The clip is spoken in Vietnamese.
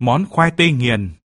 Món khoai tây nghiền.